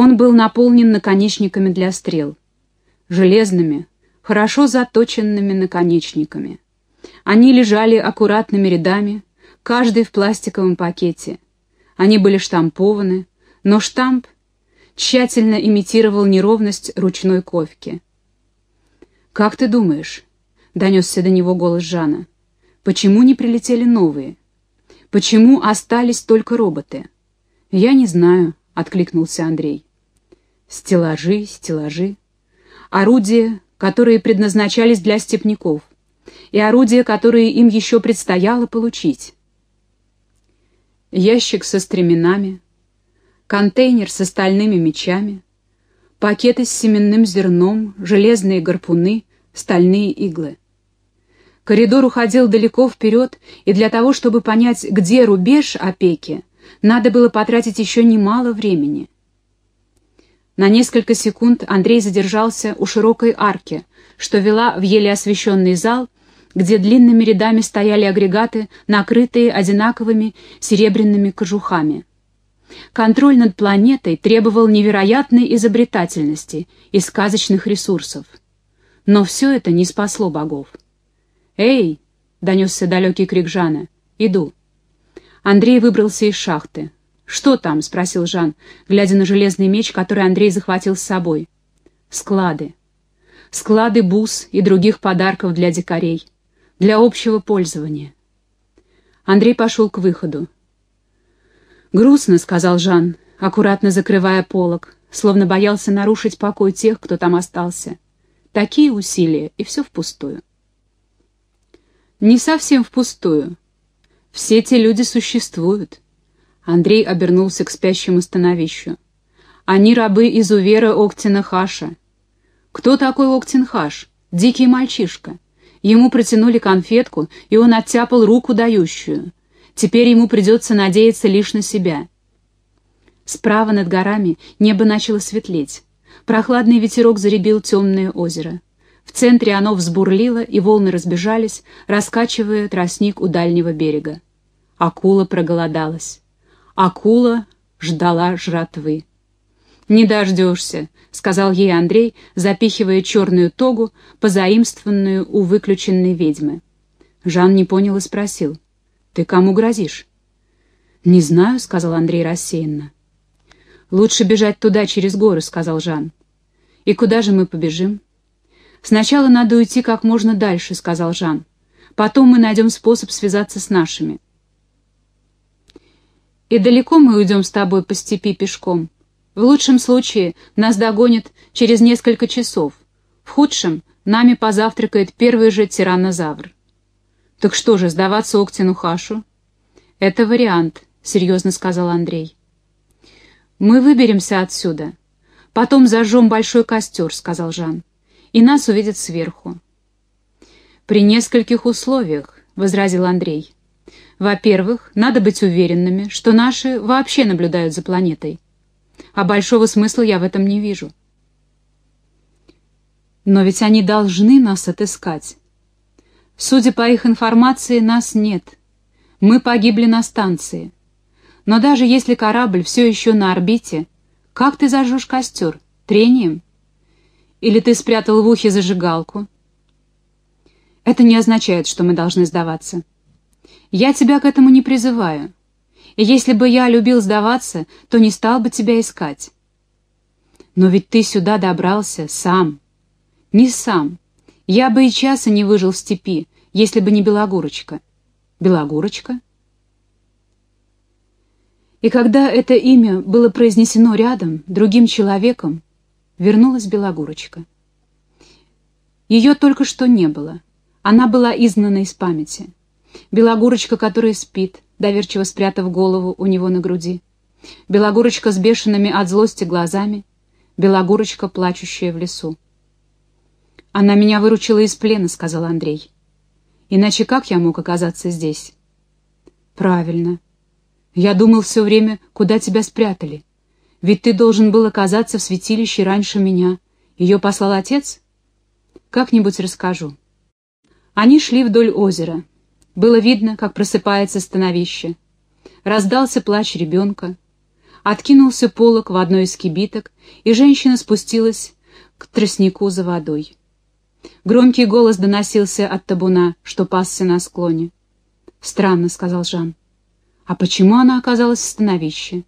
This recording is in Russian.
Он был наполнен наконечниками для стрел. Железными, хорошо заточенными наконечниками. Они лежали аккуратными рядами, каждый в пластиковом пакете. Они были штампованы, но штамп тщательно имитировал неровность ручной ковки. «Как ты думаешь?» — донесся до него голос Жана. «Почему не прилетели новые? Почему остались только роботы?» «Я не знаю», — откликнулся Андрей. «Стеллажи, стеллажи. Орудия, которые предназначались для степняков, и орудия, которые им еще предстояло получить. Ящик со стременами, контейнер с остальными мечами, пакеты с семенным зерном, железные гарпуны, стальные иглы. Коридор уходил далеко вперед, и для того, чтобы понять, где рубеж опеки, надо было потратить еще немало времени. На несколько секунд Андрей задержался у широкой арки, что вела в еле освещенный зал, где длинными рядами стояли агрегаты, накрытые одинаковыми серебряными кожухами. Контроль над планетой требовал невероятной изобретательности и сказочных ресурсов. Но все это не спасло богов. «Эй!» — донесся далекий крик Жана. «Иду». Андрей выбрался из шахты. «Что там?» — спросил Жан, глядя на железный меч, который Андрей захватил с собой. «Склады. Склады бус и других подарков для дикарей. Для общего пользования». Андрей пошел к выходу. «Грустно», — сказал Жан, аккуратно закрывая полог, словно боялся нарушить покой тех, кто там остался. Такие усилия, и все впустую. Не совсем впустую. Все те люди существуют. Андрей обернулся к спящему становищу. Они рабы изувера Октина Хаша. Кто такой Октин Хаш? Дикий мальчишка. Ему протянули конфетку, и он оттяпал руку дающую. Теперь ему придется надеяться лишь на себя. Справа над горами небо начало светлеть. Прохладный ветерок заребил темное озеро. В центре оно взбурлило, и волны разбежались, раскачивая тростник у дальнего берега. Акула проголодалась. Акула ждала жратвы. «Не дождешься», — сказал ей Андрей, запихивая черную тогу, позаимствованную у выключенной ведьмы. Жан не понял и спросил. «Ты кому грозишь?» «Не знаю», — сказал Андрей рассеянно. «Лучше бежать туда, через горы», — сказал Жан. «И куда же мы побежим?» «Сначала надо уйти как можно дальше», — сказал Жан. «Потом мы найдем способ связаться с нашими». «И далеко мы уйдем с тобой по степи пешком? В лучшем случае нас догонят через несколько часов. В худшем нами позавтракает первый же тираннозавр». «Так что же, сдаваться Октину Хашу?» «Это вариант», — серьезно сказал Андрей. «Мы выберемся отсюда. Потом зажжем большой костер», — сказал Жан. «И нас увидят сверху». «При нескольких условиях», — возразил Андрей. «Во-первых, надо быть уверенными, что наши вообще наблюдают за планетой. А большого смысла я в этом не вижу». «Но ведь они должны нас отыскать», Судя по их информации, нас нет. Мы погибли на станции. Но даже если корабль все еще на орбите, как ты зажжешь костер? Трением? Или ты спрятал в ухе зажигалку? Это не означает, что мы должны сдаваться. Я тебя к этому не призываю. И если бы я любил сдаваться, то не стал бы тебя искать. Но ведь ты сюда добрался сам. Не сам. Я бы и часа не выжил в степи, если бы не Белогорочка. Белогорочка? И когда это имя было произнесено рядом, другим человеком, вернулась Белогорочка. Ее только что не было. Она была изгнана из памяти. Белогорочка, которая спит, доверчиво спрятав голову у него на груди. Белогорочка с бешеными от злости глазами. Белогорочка, плачущая в лесу. «Она меня выручила из плена», — сказал Андрей. «Иначе как я мог оказаться здесь?» «Правильно. Я думал все время, куда тебя спрятали. Ведь ты должен был оказаться в святилище раньше меня. Ее послал отец?» «Как-нибудь расскажу». Они шли вдоль озера. Было видно, как просыпается становище. Раздался плач ребенка. Откинулся полок в одной из кибиток, и женщина спустилась к тростнику за водой. Громкий голос доносился от табуна, что пасся на склоне. «Странно», — сказал Жан. «А почему она оказалась в становище?»